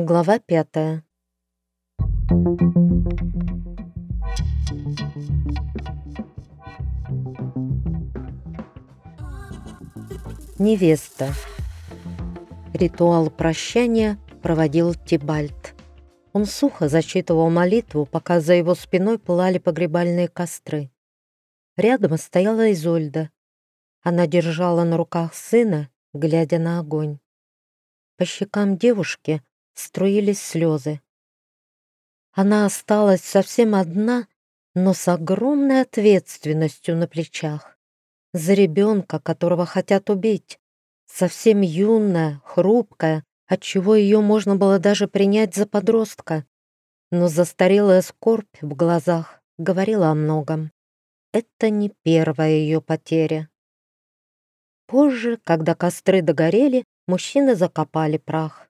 Глава пятая. Невеста. Ритуал прощания проводил Тибальт. Он сухо зачитывал молитву, пока за его спиной пылали погребальные костры. Рядом стояла Изольда. Она держала на руках сына, глядя на огонь. По щекам девушки струились слезы. Она осталась совсем одна, но с огромной ответственностью на плечах. За ребенка, которого хотят убить. Совсем юная, хрупкая, отчего ее можно было даже принять за подростка. Но застарелая скорбь в глазах говорила о многом. Это не первая ее потеря. Позже, когда костры догорели, мужчины закопали прах.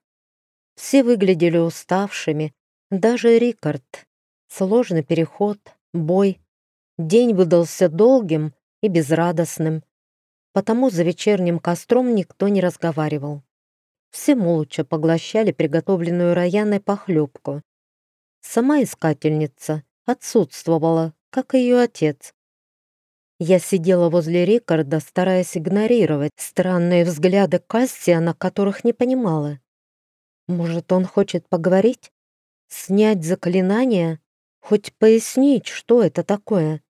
Все выглядели уставшими, даже Рикард. Сложный переход, бой. День выдался долгим и безрадостным, потому за вечерним костром никто не разговаривал. Все молча поглощали приготовленную Раяной похлебку. Сама искательница отсутствовала, как и ее отец. Я сидела возле Рикарда, стараясь игнорировать странные взгляды Кассиана, которых не понимала. Может, он хочет поговорить? Снять заклинание? Хоть пояснить, что это такое?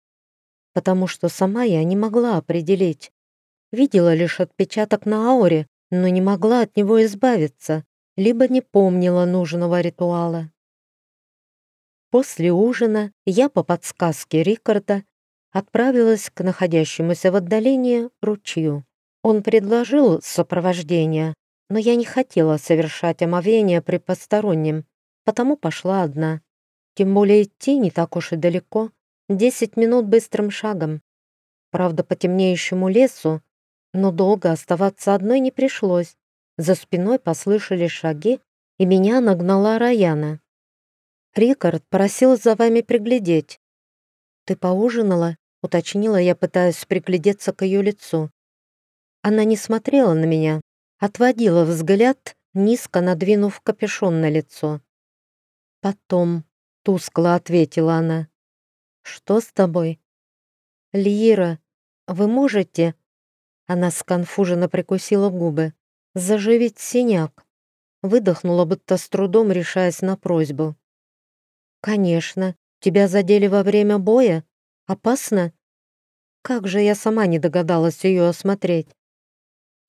Потому что сама я не могла определить. Видела лишь отпечаток на ауре, но не могла от него избавиться, либо не помнила нужного ритуала. После ужина я по подсказке Рикарда отправилась к находящемуся в отдалении ручью. Он предложил сопровождение, но я не хотела совершать омовение при постороннем, потому пошла одна. Тем более идти не так уж и далеко, десять минут быстрым шагом. Правда, по темнеющему лесу, но долго оставаться одной не пришлось. За спиной послышались шаги, и меня нагнала Раяна. «Рикард просил за вами приглядеть». «Ты поужинала?» — уточнила я, пытаясь приглядеться к ее лицу. Она не смотрела на меня, отводила взгляд, низко надвинув капюшон на лицо. «Потом», — тускло ответила она. «Что с тобой?» «Лира, вы можете...» Она сконфуженно прикусила губы. «Заживить синяк». Выдохнула, будто с трудом решаясь на просьбу. «Конечно. Тебя задели во время боя? Опасно?» Как же я сама не догадалась ее осмотреть?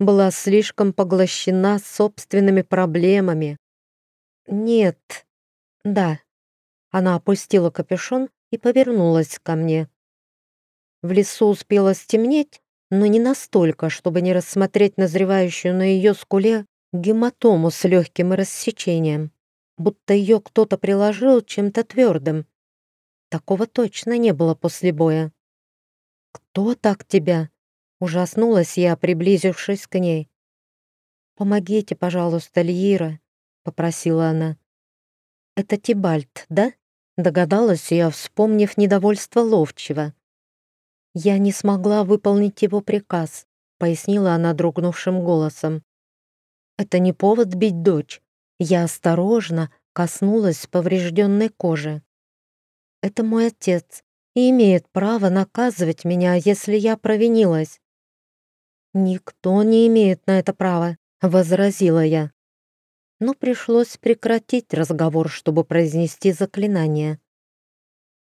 Была слишком поглощена собственными проблемами. «Нет, да». Она опустила капюшон и повернулась ко мне. В лесу успело стемнеть, но не настолько, чтобы не рассмотреть назревающую на ее скуле гематому с легким рассечением, будто ее кто-то приложил чем-то твердым. Такого точно не было после боя. «Кто так тебя?» — ужаснулась я, приблизившись к ней. «Помогите, пожалуйста, Льира», — попросила она. «Это Тибальт, да?» — догадалась я, вспомнив недовольство ловчего. «Я не смогла выполнить его приказ», — пояснила она дрогнувшим голосом. «Это не повод бить дочь. Я осторожно коснулась поврежденной кожи. Это мой отец и имеет право наказывать меня, если я провинилась». «Никто не имеет на это права», — возразила я. Но пришлось прекратить разговор, чтобы произнести заклинание.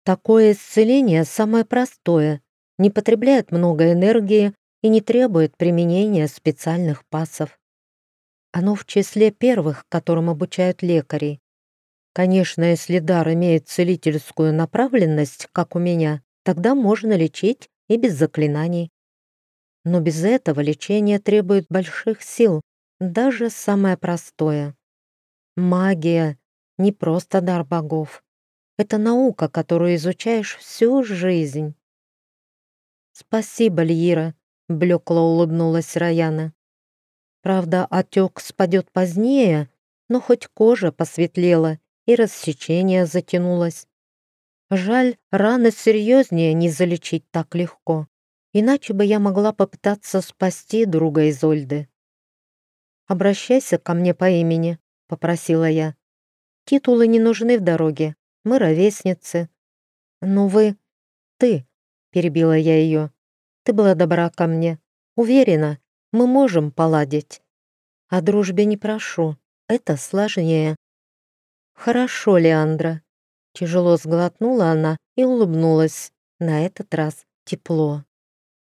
Такое исцеление самое простое, не потребляет много энергии и не требует применения специальных пасов. Оно в числе первых, которым обучают лекари. Конечно, если дар имеет целительскую направленность, как у меня, тогда можно лечить и без заклинаний. Но без этого лечение требует больших сил, даже самое простое. Магия — не просто дар богов. Это наука, которую изучаешь всю жизнь. «Спасибо, Льира», — блекло улыбнулась Раяна. Правда, отек спадет позднее, но хоть кожа посветлела и рассечение затянулось. Жаль, раны серьезнее не залечить так легко, иначе бы я могла попытаться спасти друга Изольды. «Обращайся ко мне по имени», — попросила я. Титулы не нужны в дороге. Мы ровесницы. Но вы... Ты, перебила я ее. Ты была добра ко мне. Уверена, мы можем поладить. О дружбе не прошу. Это сложнее. Хорошо, Леандра. Тяжело сглотнула она и улыбнулась. На этот раз тепло.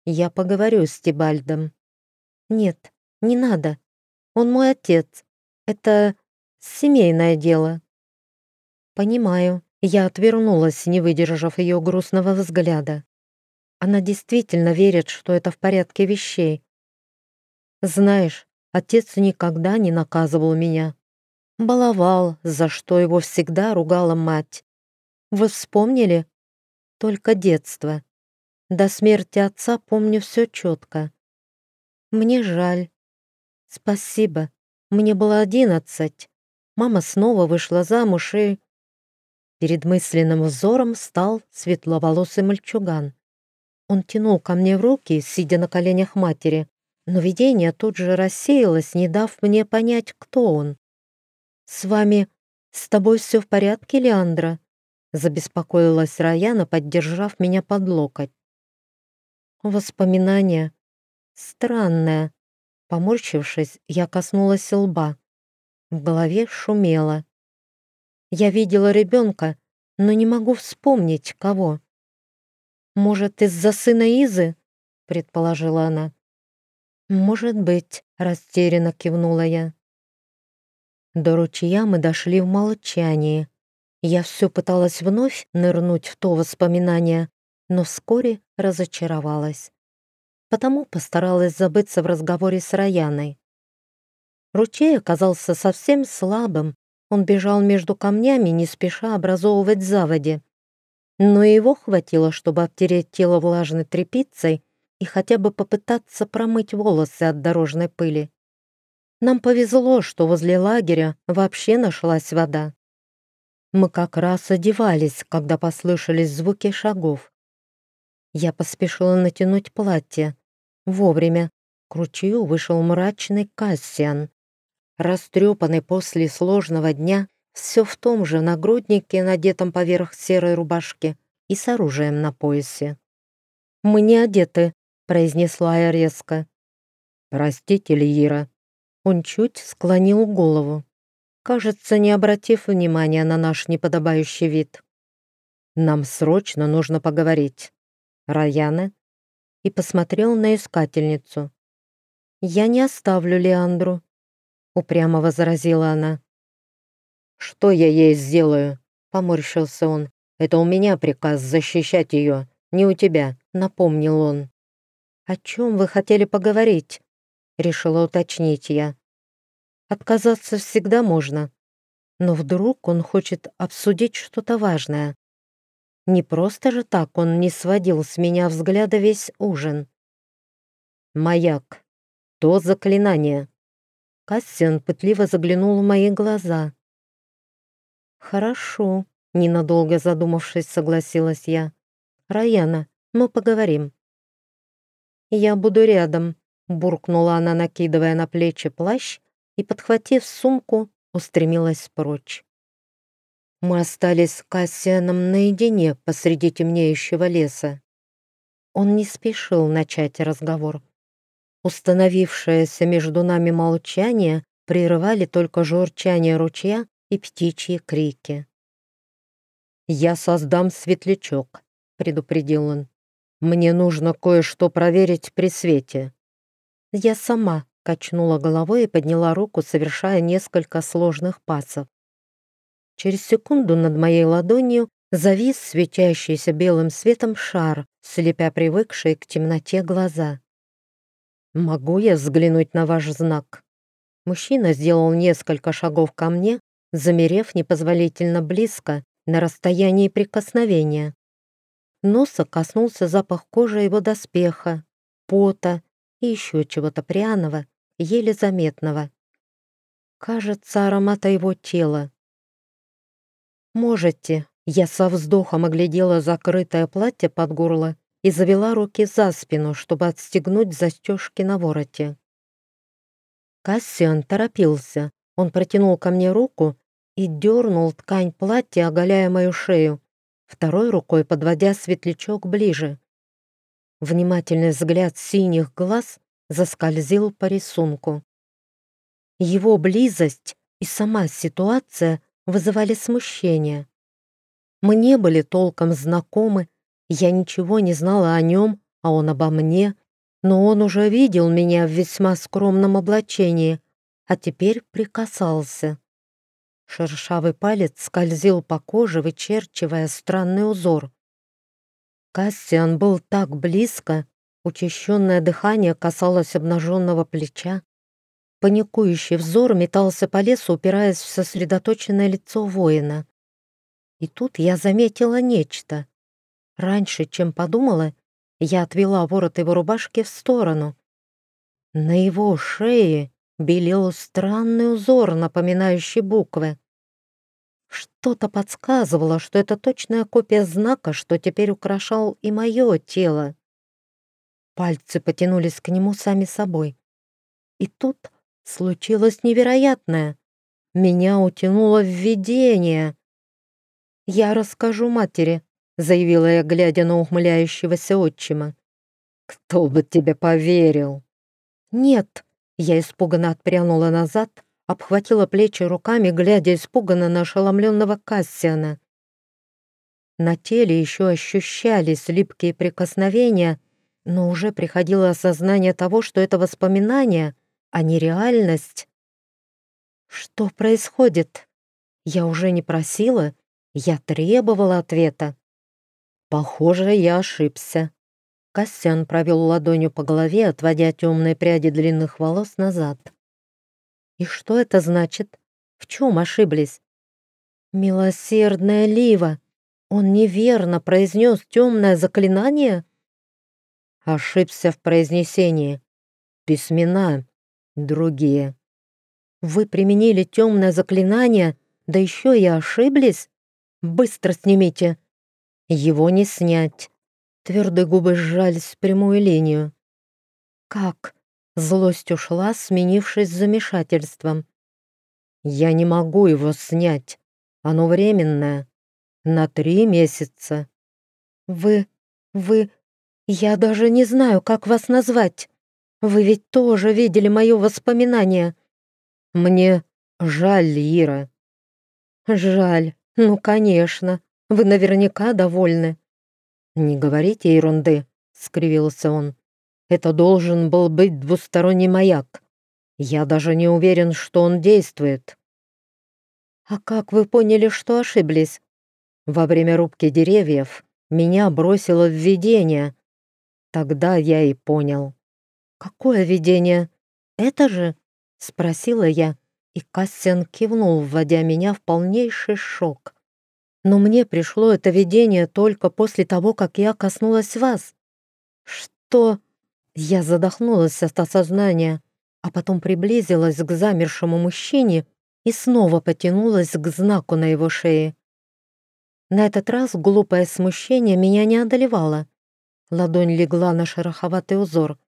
Я поговорю с Тибальдом. Нет, не надо. Он мой отец. Это семейное дело. Понимаю. Я отвернулась, не выдержав ее грустного взгляда. Она действительно верит, что это в порядке вещей. Знаешь, отец никогда не наказывал меня. Баловал, за что его всегда ругала мать. Вы вспомнили? Только детство. До смерти отца помню все четко. Мне жаль. Спасибо. Мне было одиннадцать. Мама снова вышла замуж и... Перед мысленным взором стал светловолосый мальчуган. Он тянул ко мне руки, сидя на коленях матери, но видение тут же рассеялось, не дав мне понять, кто он. «С вами... С тобой все в порядке, Леандра?» Забеспокоилась Раяна, поддержав меня под локоть. Воспоминание. Странное. Поморщившись, я коснулась лба. В голове шумело. Я видела ребенка, но не могу вспомнить, кого. «Может, из-за сына Изы?» — предположила она. «Может быть», — растерянно кивнула я. До ручья мы дошли в молчании. Я все пыталась вновь нырнуть в то воспоминание, но вскоре разочаровалась потому постаралась забыться в разговоре с Раяной. Ручей оказался совсем слабым, он бежал между камнями, не спеша образовывать заводи. Но его хватило, чтобы обтереть тело влажной тряпицей и хотя бы попытаться промыть волосы от дорожной пыли. Нам повезло, что возле лагеря вообще нашлась вода. Мы как раз одевались, когда послышались звуки шагов. Я поспешила натянуть платье. Вовремя. К ручью вышел мрачный Кассиан. Растрепанный после сложного дня, все в том же нагруднике, надетом поверх серой рубашки, и с оружием на поясе. «Мы не одеты», — произнесла я резко. «Простите, Лиира». Он чуть склонил голову, кажется, не обратив внимания на наш неподобающий вид. «Нам срочно нужно поговорить. Раяна, и посмотрел на искательницу. «Я не оставлю Леандру», — упрямо возразила она. «Что я ей сделаю?» — поморщился он. «Это у меня приказ защищать ее, не у тебя», — напомнил он. «О чем вы хотели поговорить?» — решила уточнить я. «Отказаться всегда можно, но вдруг он хочет обсудить что-то важное. Не просто же так он не сводил с меня взгляда весь ужин. «Маяк. То заклинание». Кассиан пытливо заглянул в мои глаза. «Хорошо», — ненадолго задумавшись, согласилась я. «Раяна, мы поговорим». «Я буду рядом», — буркнула она, накидывая на плечи плащ и, подхватив сумку, устремилась прочь. Мы остались с Кассианом наедине посреди темнеющего леса. Он не спешил начать разговор. Установившееся между нами молчание прерывали только журчание ручья и птичьи крики. «Я создам светлячок», — предупредил он. «Мне нужно кое-что проверить при свете». Я сама качнула головой и подняла руку, совершая несколько сложных пасов. Через секунду над моей ладонью завис светящийся белым светом шар, слепя привыкшие к темноте глаза. «Могу я взглянуть на ваш знак?» Мужчина сделал несколько шагов ко мне, замерев непозволительно близко, на расстоянии прикосновения. Носа коснулся запах кожи его доспеха, пота и еще чего-то пряного, еле заметного. Кажется, аромата его тела. «Можете». Я со вздохом оглядела закрытое платье под горло и завела руки за спину, чтобы отстегнуть застежки на вороте. Кассиан торопился. Он протянул ко мне руку, и дернул ткань платья, оголяя мою шею, второй рукой подводя светлячок ближе. Внимательный взгляд синих глаз заскользил по рисунку. Его близость и сама ситуация вызывали смущение. Мы не были толком знакомы, я ничего не знала о нем, а он обо мне, но он уже видел меня в весьма скромном облачении, а теперь прикасался. Шершавый палец скользил по коже, вычерчивая странный узор. Кассиан был так близко, учащенное дыхание касалось обнаженного плеча. Паникующий взор метался по лесу, упираясь в сосредоточенное лицо воина. И тут я заметила нечто. Раньше, чем подумала, я отвела ворот его рубашки в сторону. На его шее белел странный узор, напоминающий буквы. Что-то подсказывало, что это точная копия знака, что теперь украшал и мое тело. Пальцы потянулись к нему сами собой. И тут случилось невероятное. Меня утянуло в видение. «Я расскажу матери», заявила я, глядя на ухмыляющегося отчима. «Кто бы тебе поверил?» «Нет», — я испуганно отпрянула назад, обхватила плечи руками, глядя испуганно на ошеломленного Кассиана. На теле еще ощущались липкие прикосновения, но уже приходило осознание того, что это воспоминание, а не реальность. «Что происходит?» Я уже не просила, я требовала ответа. Похоже, я ошибся. Костян провел ладонью по голове, отводя темные пряди длинных волос назад. И что это значит? В чем ошиблись? Милосердная Лива! Он неверно произнес темное заклинание? Ошибся в произнесении. Письмена другие. Вы применили темное заклинание, да еще и ошиблись? Быстро снимите, его не снять. Твердые губы сжались в прямую линию. Как? Злость ушла, сменившись замешательством. Я не могу его снять. Оно временное. На три месяца. Вы... вы... Я даже не знаю, как вас назвать. Вы ведь тоже видели мое воспоминание. Мне жаль, Ира. Жаль. Ну, конечно. Вы наверняка довольны». «Не говорите ерунды», — скривился он. «Это должен был быть двусторонний маяк. Я даже не уверен, что он действует». «А как вы поняли, что ошиблись?» «Во время рубки деревьев меня бросило в видение. Тогда я и понял». «Какое видение? Это же?» — спросила я, и Кассиан кивнул, вводя меня в полнейший шок. Но мне пришло это видение только после того, как я коснулась вас. Что? Я задохнулась от осознания, а потом приблизилась к замершему мужчине и снова потянулась к знаку на его шее. На этот раз глупое смущение меня не одолевало. Ладонь легла на шероховатый узор,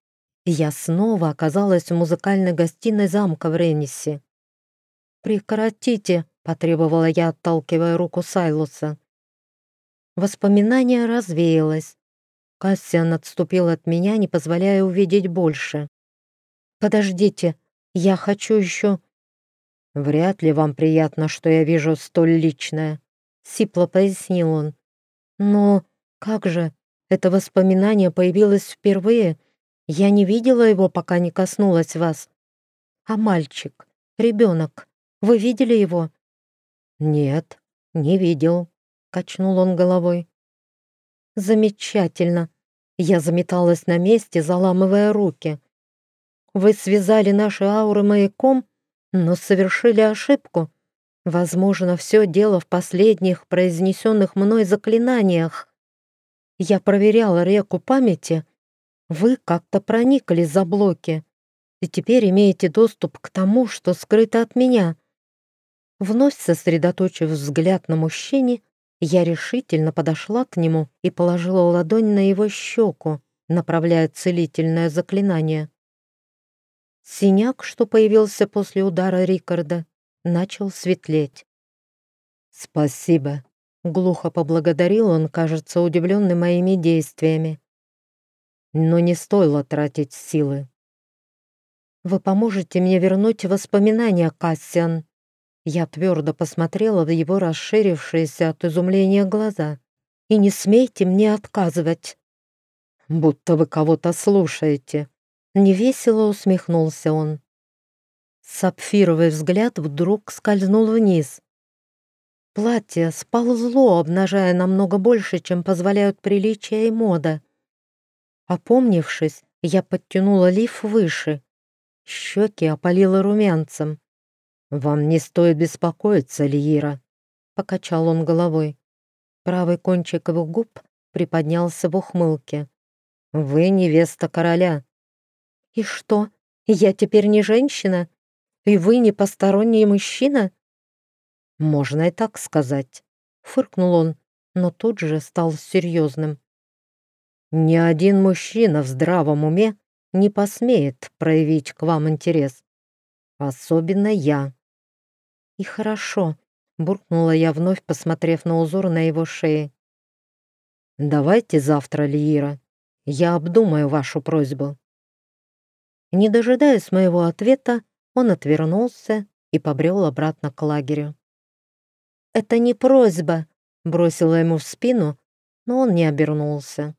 я снова оказалась в музыкальной гостиной замка в Реннисе. «Прекратите!» — потребовала я, отталкивая руку Сайлуса. Воспоминание развеялось. Кассиан отступил от меня, не позволяя увидеть больше. «Подождите, я хочу еще...» «Вряд ли вам приятно, что я вижу столь личное», — сипло пояснил он. «Но как же, это воспоминание появилось впервые. Я не видела его, пока не коснулась вас. А мальчик, ребенок, вы видели его?» «Нет, не видел», — качнул он головой. «Замечательно!» Я заметалась на месте, заламывая руки. «Вы связали наши ауры маяком, но совершили ошибку. Возможно, все дело в последних произнесенных мной заклинаниях. Я проверяла реку памяти. Вы как-то проникли за блоки и теперь имеете доступ к тому, что скрыто от меня. Вновь сосредоточив взгляд на мужчине, я решительно подошла к нему и положила ладонь на его щеку, направляя целительное заклинание. Синяк, что появился после удара Рикарда, начал светлеть. «Спасибо», — глухо поблагодарил он, кажется, удивленный моими действиями. Но не стоило тратить силы. «Вы поможете мне вернуть воспоминания, Кассиан?» Я твердо посмотрела в его расширившиеся от изумления глаза. «И не смейте мне отказывать!» «Будто вы кого-то слушаете!» Невесело усмехнулся он. Сапфировый взгляд вдруг скользнул вниз. Платье сползло, обнажая намного больше, чем позволяют приличия и мода. Опомнившись, я подтянула лиф выше. Щеки опалило румянцем. «Вам не стоит беспокоиться, Лиира», — покачал он головой. Правый кончик его губ приподнялся в ухмылке. «Вы невеста короля». «И что, я теперь не женщина? И вы не посторонний мужчина?» «Можно и так сказать», — фыркнул он, но тут же стал серьезным. «Ни один мужчина в здравом уме не посмеет проявить к вам интерес. Особенно я. «И хорошо», — буркнула я, вновь посмотрев на узор на его шее. «Давайте завтра, Лиира. Я обдумаю вашу просьбу». Не дожидаясь моего ответа, он отвернулся и побрел обратно к лагерю. «Это не просьба», — бросила ему в спину, но он не обернулся.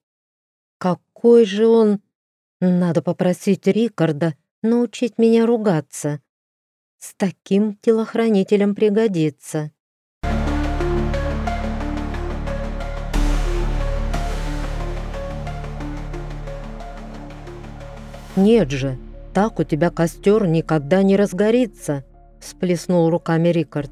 «Какой же он...» «Надо попросить Рикарда научить меня ругаться. С таким телохранителем пригодится. «Нет же, так у тебя костер никогда не разгорится», — всплеснул руками Рикард.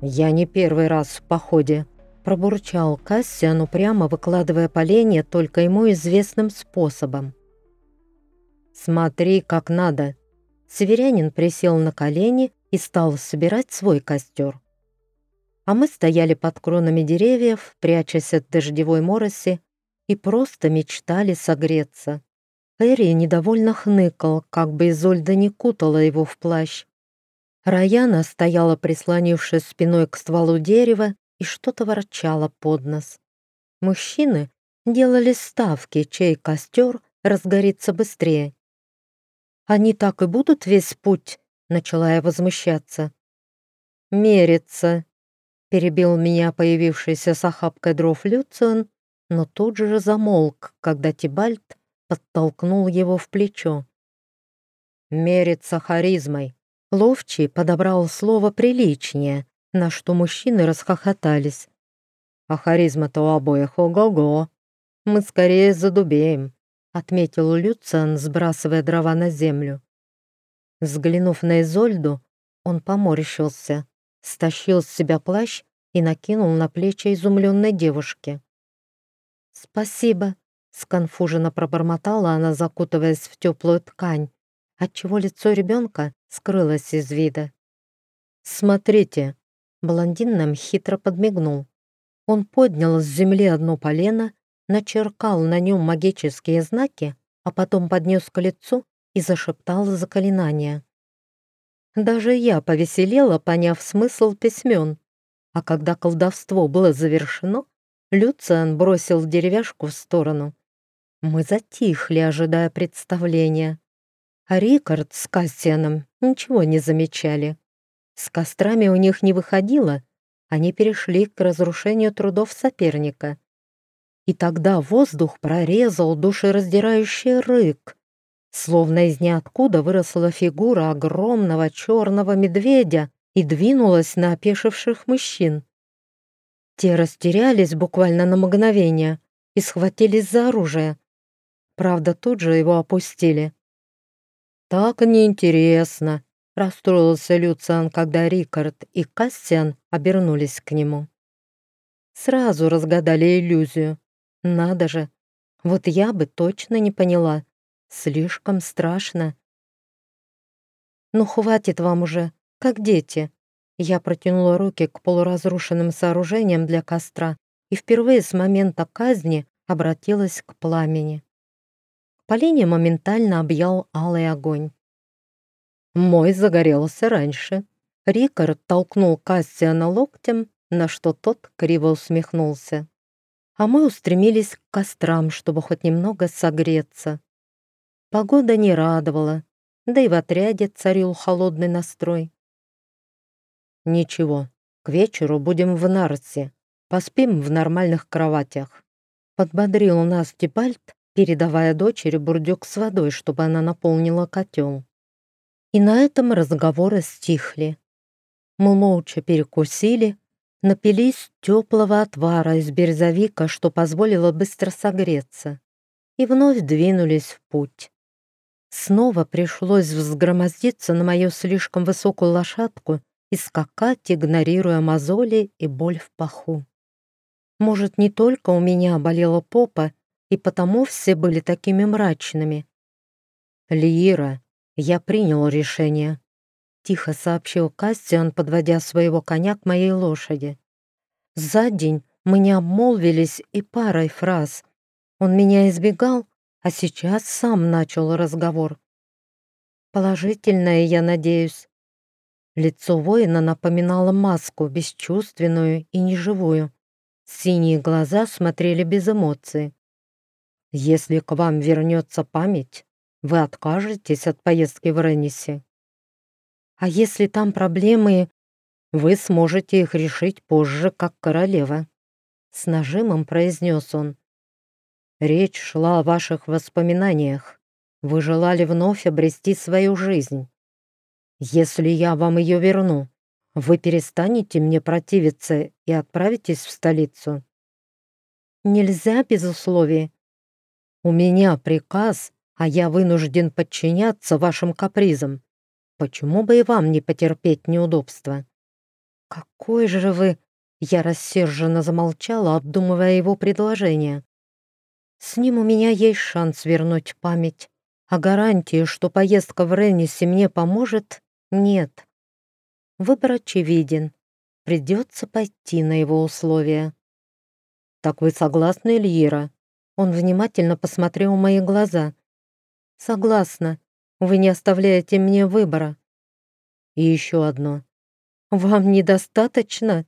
«Я не первый раз в походе», — пробурчал Кассиан, упрямо выкладывая поленья только ему известным способом. «Смотри, как надо», Северянин присел на колени и стал собирать свой костер. А мы стояли под кронами деревьев, прячась от дождевой мороси, и просто мечтали согреться. Эри недовольно хныкал, как бы Изольда не кутала его в плащ. Раяна стояла, прислонившись спиной к стволу дерева, и что-то ворчала под нос. Мужчины делали ставки, чей костер разгорится быстрее. Они так и будут весь путь?» — начала я возмущаться. «Мерится», — перебил меня появившийся с охапкой дров Люциан, но тут же замолк, когда Тибальт подтолкнул его в плечо. «Мерится харизмой». Ловчий подобрал слово приличнее, на что мужчины расхохотались. «А харизма-то у обоих ого-го. Мы скорее задубеем» отметил Люциан, сбрасывая дрова на землю. Взглянув на Изольду, он поморщился, стащил с себя плащ и накинул на плечи изумленной девушки. «Спасибо», — сконфуженно пробормотала она, закутываясь в теплую ткань, отчего лицо ребенка скрылось из вида. «Смотрите», — блондин нам хитро подмигнул. Он поднял с земли одно полено начеркал на нем магические знаки, а потом поднес к лицу и зашептал заклинание. Даже я повеселела, поняв смысл письмен. А когда колдовство было завершено, Люциан бросил деревяшку в сторону. Мы затихли, ожидая представления. А Рикард с Кассианом ничего не замечали. С кострами у них не выходило, они перешли к разрушению трудов соперника. И тогда воздух прорезал душераздирающий рык. Словно из ниоткуда выросла фигура огромного черного медведя и двинулась на опешивших мужчин. Те растерялись буквально на мгновение и схватились за оружие. Правда, тут же его опустили. «Так неинтересно», — расстроился Люциан, когда Рикард и Кассиан обернулись к нему. Сразу разгадали иллюзию. Надо же, вот я бы точно не поняла. Слишком страшно. Ну, хватит вам уже, как дети. Я протянула руки к полуразрушенным сооружениям для костра и впервые с момента казни обратилась к пламени. Полине моментально объял алый огонь. Мой загорелся раньше. Рикард толкнул Кассиана локтем, на что тот криво усмехнулся. А мы устремились к кострам, чтобы хоть немного согреться. Погода не радовала, да и в отряде царил холодный настрой. «Ничего, к вечеру будем в Нарсе, поспим в нормальных кроватях», подбодрил нас Тибальт, передавая дочери бурдюк с водой, чтобы она наполнила котел. И на этом разговоры стихли. Мы молча перекусили, напились теплого отвара из березовика, что позволило быстро согреться, и вновь двинулись в путь. Снова пришлось взгромоздиться на мою слишком высокую лошадку и скакать, игнорируя мозоли и боль в паху. Может, не только у меня болела попа, и потому все были такими мрачными. «Лиира, я принял решение», — тихо сообщил Кастиан, подводя своего коня к моей лошади. За день мы не обмолвились и парой фраз. Он меня избегал, а сейчас сам начал разговор. Положительное, я надеюсь. Лицо воина напоминало маску, бесчувственную и неживую. Синие глаза смотрели без эмоций. Если к вам вернется память, вы откажетесь от поездки в Реннисе. А если там проблемы, вы сможете их решить позже, как королева. С нажимом произнес он. Речь шла о ваших воспоминаниях. Вы желали вновь обрести свою жизнь. Если я вам ее верну, вы перестанете мне противиться и отправитесь в столицу. Нельзя без условий. У меня приказ, а я вынужден подчиняться вашим капризам. Почему бы и вам не потерпеть неудобства? Какой же вы... Я рассерженно замолчала, обдумывая его предложение. С ним у меня есть шанс вернуть память, а гарантии, что поездка в Реннисе мне поможет, нет. Выбор очевиден. Придется пойти на его условия. «Так вы согласны, Эльира?» Он внимательно посмотрел в мои глаза. «Согласна. Вы не оставляете мне выбора». «И еще одно. Вам недостаточно?»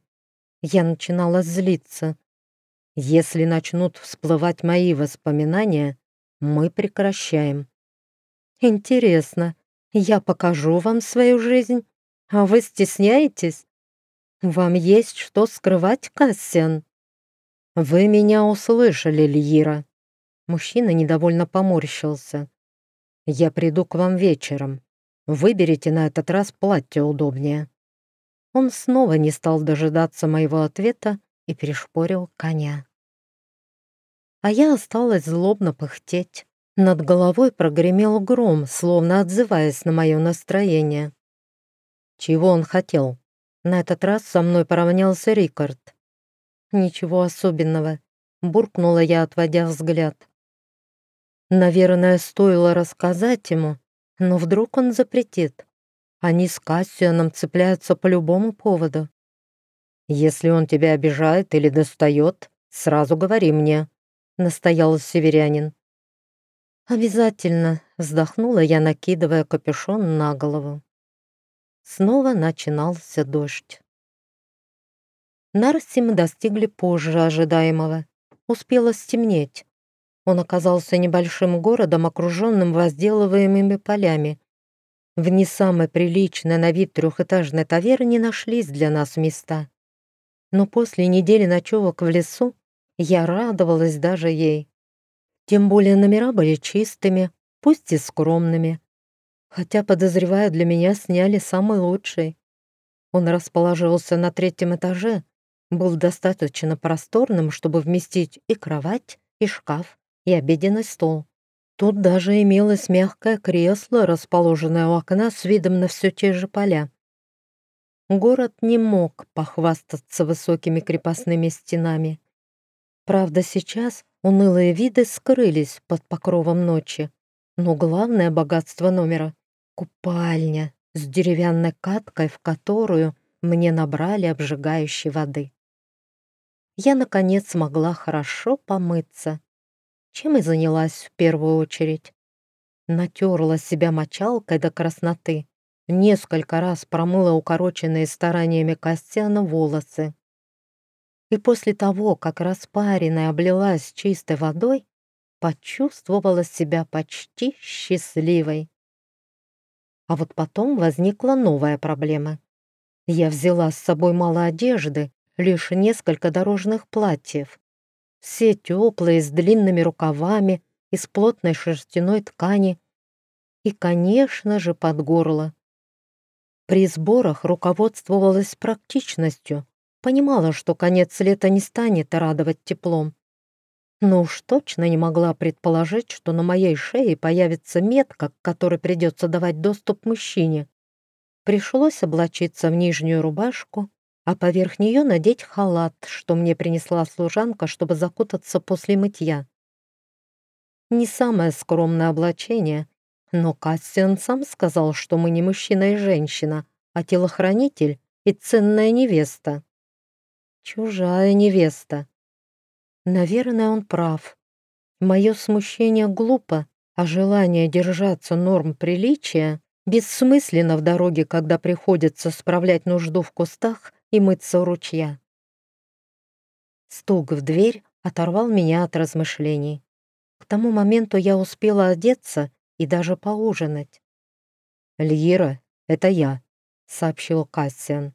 Я начинала злиться. «Если начнут всплывать мои воспоминания, мы прекращаем». «Интересно, я покажу вам свою жизнь, а вы стесняетесь? Вам есть что скрывать, Кассиан?» «Вы меня услышали, Льира!» Мужчина недовольно поморщился. «Я приду к вам вечером. Выберите на этот раз платье удобнее». Он снова не стал дожидаться моего ответа и пришпорил коня. А я осталась злобно пыхтеть. Над головой прогремел гром, словно отзываясь на мое настроение. Чего он хотел? На этот раз со мной поравнялся Рикард. «Ничего особенного», — буркнула я, отводя взгляд. Наверное, стоило рассказать ему, но вдруг он запретит. Они с Кассианом цепляются по любому поводу. «Если он тебя обижает или достает, сразу говори мне», — настоял северянин. «Обязательно», — вздохнула я, накидывая капюшон на голову. Снова начинался дождь. Нарси мы достигли позже ожидаемого. Успело стемнеть. Он оказался небольшим городом, окруженным возделываемыми полями. В не самой приличной на вид трехэтажной таверне нашлись для нас места. Но после недели ночевок в лесу я радовалась даже ей. Тем более номера были чистыми, пусть и скромными. Хотя, подозреваю, для меня сняли самый лучший. Он расположился на третьем этаже, был достаточно просторным, чтобы вместить и кровать, и шкаф, и обеденный стол. Тут даже имелось мягкое кресло, расположенное у окна с видом на все те же поля. Город не мог похвастаться высокими крепостными стенами. Правда, сейчас унылые виды скрылись под покровом ночи, но главное богатство номера — купальня с деревянной каткой, в которую мне набрали обжигающей воды я, наконец, смогла хорошо помыться. Чем и занялась в первую очередь. Натерла себя мочалкой до красноты, несколько раз промыла укороченные стараниями Костяна волосы. И после того, как распаренная облилась чистой водой, почувствовала себя почти счастливой. А вот потом возникла новая проблема. Я взяла с собой мало одежды, лишь несколько дорожных платьев. Все теплые, с длинными рукавами, из плотной шерстяной ткани. И, конечно же, под горло. При сборах руководствовалась практичностью, понимала, что конец лета не станет радовать теплом. Но уж точно не могла предположить, что на моей шее появится метка, к которой придется давать доступ мужчине. Пришлось облачиться в нижнюю рубашку, а поверх нее надеть халат, что мне принесла служанка, чтобы закутаться после мытья. Не самое скромное облачение, но Кассиан сам сказал, что мы не мужчина и женщина, а телохранитель и ценная невеста. Чужая невеста. Наверное, он прав. Мое смущение глупо, а желание держаться норм приличия бессмысленно в дороге, когда приходится справлять нужду в кустах и мыться у ручья. Стук в дверь оторвал меня от размышлений. К тому моменту я успела одеться и даже поужинать. «Льера, это я», — сообщил Кассиан.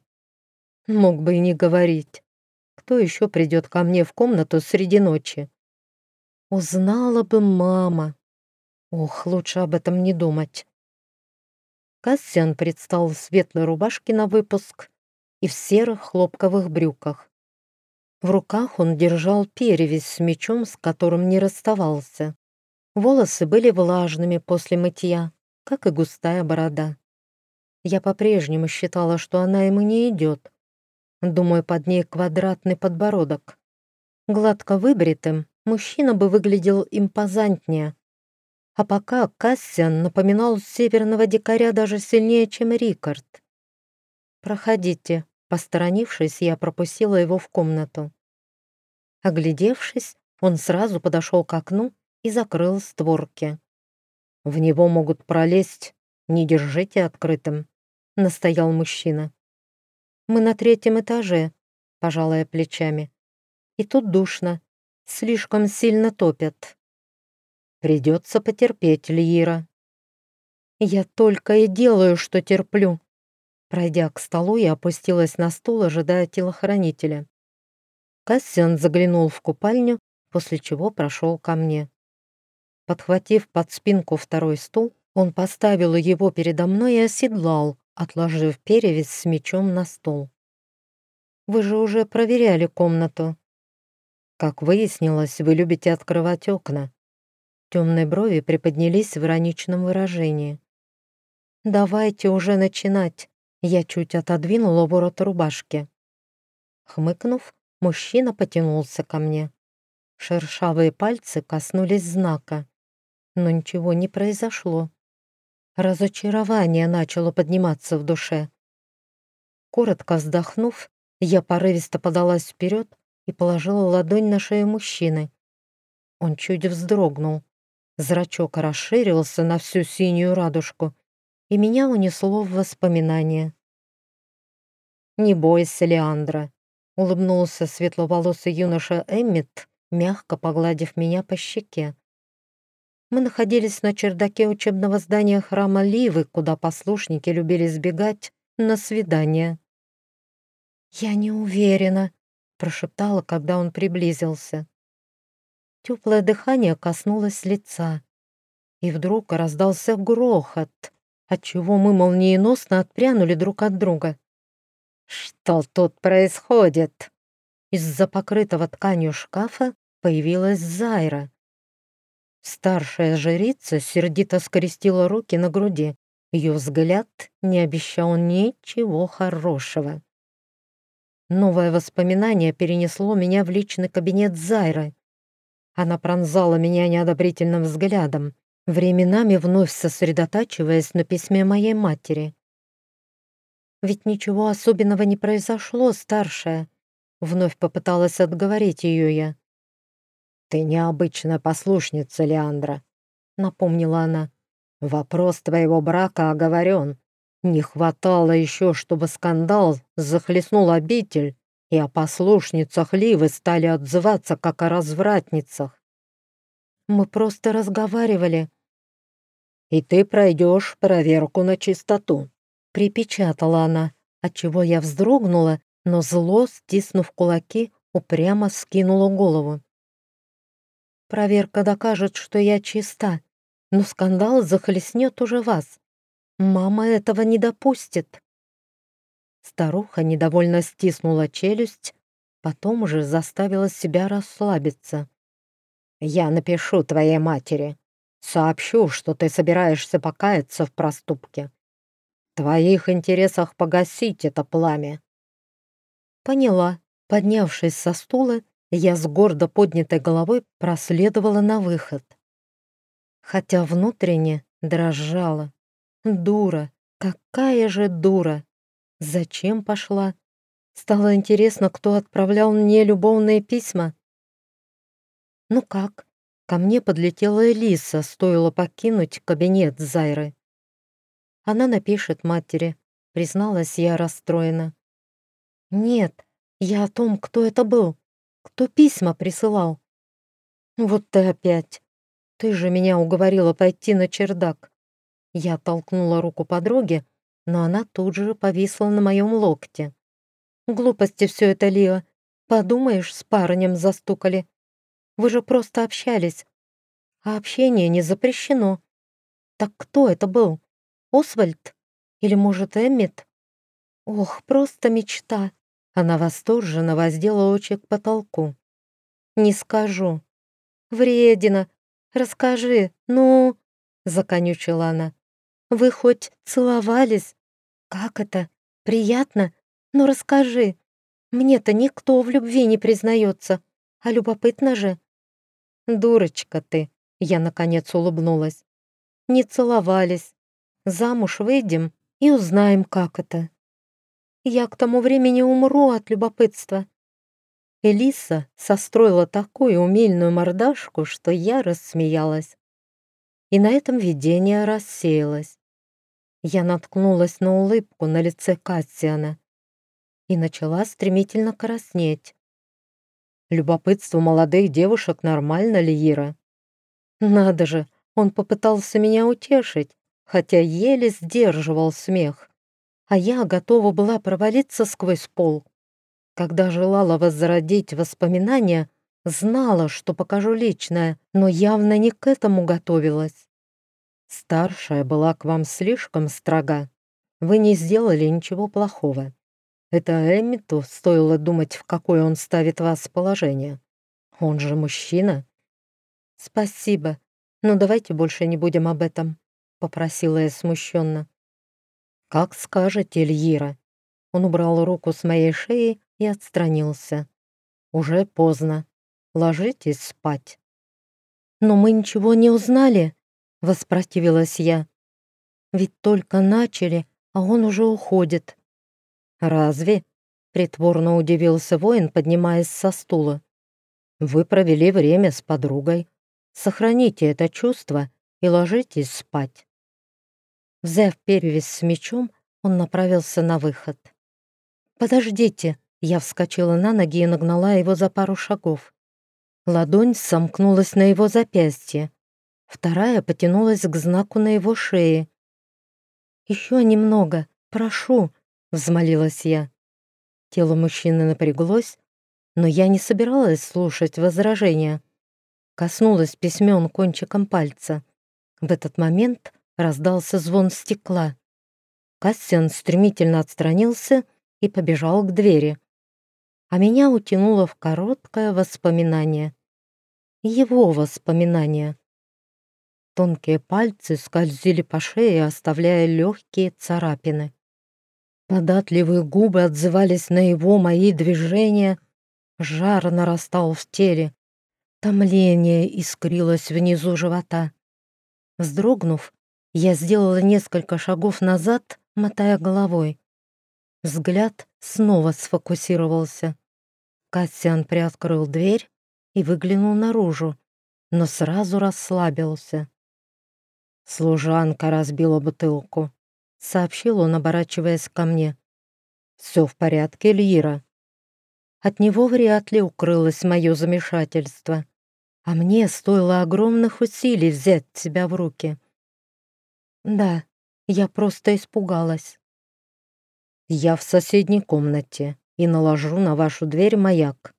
Мог бы и не говорить. Кто еще придет ко мне в комнату среди ночи? Узнала бы мама. Ох, лучше об этом не думать. Кассиан предстал в светлой рубашке на выпуск и в серых хлопковых брюках. В руках он держал перевязь с мечом, с которым не расставался. Волосы были влажными после мытья, как и густая борода. Я по-прежнему считала, что она ему не идет, Думаю, под ней квадратный подбородок. Гладко выбритым мужчина бы выглядел импозантнее. А пока Кассиан напоминал северного дикаря даже сильнее, чем Рикард. «Проходите», — посторонившись, я пропустила его в комнату. Оглядевшись, он сразу подошел к окну и закрыл створки. «В него могут пролезть, не держите открытым», — настоял мужчина. Мы на третьем этаже, пожалая плечами. И тут душно. Слишком сильно топят. Придется потерпеть, Лиира. Я только и делаю, что терплю. Пройдя к столу, я опустилась на стул, ожидая телохранителя. Кассиан заглянул в купальню, после чего прошел ко мне. Подхватив под спинку второй стул, он поставил его передо мной и оседлал, отложив перевязь с мечом на стол. «Вы же уже проверяли комнату». «Как выяснилось, вы любите открывать окна». Темные брови приподнялись в ироничном выражении. «Давайте уже начинать». Я чуть отодвинула ворот рубашки. Хмыкнув, мужчина потянулся ко мне. Шершавые пальцы коснулись знака, но ничего не произошло. Разочарование начало подниматься в душе. Коротко вздохнув, я порывисто подалась вперед и положила ладонь на шею мужчины. Он чуть вздрогнул. Зрачок расширился на всю синюю радужку, и меня унесло в воспоминания. «Не бойся, Леандра», — улыбнулся светловолосый юноша Эммит, мягко погладив меня по щеке. Мы находились на чердаке учебного здания храма Ливы, куда послушники любили сбегать на свидание. «Я не уверена», — прошептала, когда он приблизился. Теплое дыхание коснулось лица, и вдруг раздался грохот, отчего мы молниеносно отпрянули друг от друга. «Что тут происходит?» Из-за покрытого тканью шкафа появилась Зайра. Старшая жрица сердито скрестила руки на груди. Ее взгляд не обещал ничего хорошего. Новое воспоминание перенесло меня в личный кабинет Зайры. Она пронзала меня неодобрительным взглядом, временами вновь сосредотачиваясь на письме моей матери. «Ведь ничего особенного не произошло, старшая», — вновь попыталась отговорить ее я. «Ты необычная послушница, Леандра», — напомнила она. «Вопрос твоего брака оговорен. Не хватало еще, чтобы скандал захлестнул обитель, и о послушницах Ливы стали отзываться, как о развратницах. Мы просто разговаривали. «И ты пройдешь проверку на чистоту», — припечатала она, отчего я вздрогнула, но зло, стиснув кулаки, упрямо скинула голову. «Проверка докажет, что я чиста, но скандал захлестнет уже вас. Мама этого не допустит». Старуха недовольно стиснула челюсть, потом уже заставила себя расслабиться. «Я напишу твоей матери. Сообщу, что ты собираешься покаяться в проступке. Твоих интересах погасить это пламя». Поняла. Поднявшись со стула, я с гордо поднятой головой проследовала на выход. Хотя внутренне дрожала. Дура, какая же дура! Зачем пошла? Стало интересно, кто отправлял мне любовные письма. Ну как? Ко мне подлетела Элиса, стоило покинуть кабинет Зайры. Она напишет матери, призналась я расстроена. Нет, я о том, кто это был, кто письма присылал. Вот ты опять. Ты же меня уговорила пойти на чердак. Я толкнула руку подруги, но она тут же повисла на моем локте. «Глупости все это, Лиа. Подумаешь, с парнем застукали. Вы же просто общались. А общение не запрещено. Так кто это был? Освальд? Или, может, Эммит? Ох, просто мечта!» Она восторженно воздела очи к потолку. «Не скажу». «Вредина, расскажи, ну...» — законючила она. «Вы хоть целовались?» «Как это? Приятно? Ну расскажи. Мне-то никто в любви не признается, а любопытно же». «Дурочка ты!» — я, наконец, улыбнулась. «Не целовались. Замуж выйдем и узнаем, как это. Я к тому времени умру от любопытства». Элиса состроила такую умельную мордашку, что я рассмеялась. И на этом видение рассеялось я наткнулась на улыбку на лице Кассиана и начала стремительно краснеть. Любопытство молодых девушек нормально ли, Ира? Надо же, он попытался меня утешить, хотя еле сдерживал смех. А я готова была провалиться сквозь пол. Когда желала возродить воспоминания, знала, что покажу личное, но явно не к этому готовилась. Старшая была к вам слишком строга. Вы не сделали ничего плохого. Это Эммиту стоило думать, в какое он ставит вас положение. Он же мужчина. Спасибо, но давайте больше не будем об этом, попросила я смущенно. Как скажете, Эльира. Он убрал руку с моей шеи и отстранился. Уже поздно. Ложитесь спать. Но мы ничего не узнали, — воспротивилась я. «Ведь только начали, а он уже уходит». «Разве?» — притворно удивился воин, поднимаясь со стула. «Вы провели время с подругой. Сохраните это чувство и ложитесь спать». Взяв перевязь с мечом, он направился на выход. «Подождите!» — я вскочила на ноги и нагнала его за пару шагов. Ладонь сомкнулась на его запястье. Вторая потянулась к знаку на его шее. «Еще немного, прошу», — взмолилась я. Тело мужчины напряглось, но я не собиралась слушать возражения. Коснулась письмен кончиком пальца. В этот момент раздался звон стекла. Кассиан стремительно отстранился и побежал к двери. А меня утянуло в короткое воспоминание. Его воспоминание. Тонкие пальцы скользили по шее, оставляя легкие царапины. Податливые губы отзывались на его мои движения. Жар нарастал в теле. Томление искрилось внизу живота. Вздрогнув, я сделала несколько шагов назад, мотая головой. Взгляд снова сфокусировался. Кассиан приоткрыл дверь и выглянул наружу, но сразу расслабился. Служанка разбила бутылку. — сообщил он, оборачиваясь ко мне. «Все в порядке, Лира?» От него вряд ли укрылось мое замешательство, а мне стоило огромных усилий взять себя в руки. «Да, я просто испугалась». «Я в соседней комнате и наложу на вашу дверь маяк.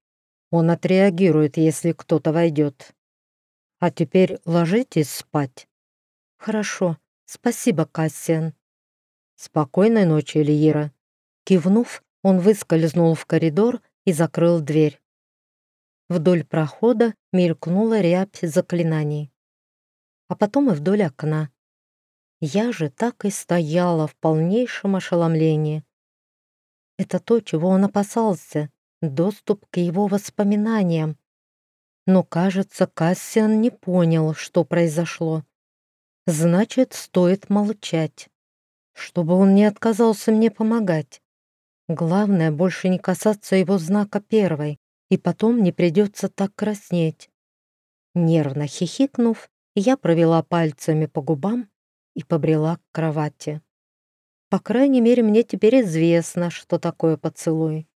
Он отреагирует, если кто-то войдет. А теперь ложитесь спать». «Хорошо, спасибо, Кассиан». «Спокойной ночи, Эльира». Кивнув, он выскользнул в коридор и закрыл дверь. Вдоль прохода мелькнула рябь заклинаний. А потом и вдоль окна. Я же так и стояла в полнейшем ошеломлении. Это то, чего он опасался, доступ к его воспоминаниям. Но, кажется, Кассиан не понял, что произошло. Значит, стоит молчать, чтобы он не отказался мне помогать. Главное, больше не касаться его знака первой, и потом не придется так краснеть. Нервно хихикнув, я провела пальцами по губам и побрела к кровати. По крайней мере, мне теперь известно, что такое поцелуй.